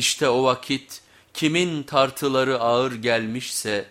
İşte o vakit kimin tartıları ağır gelmişse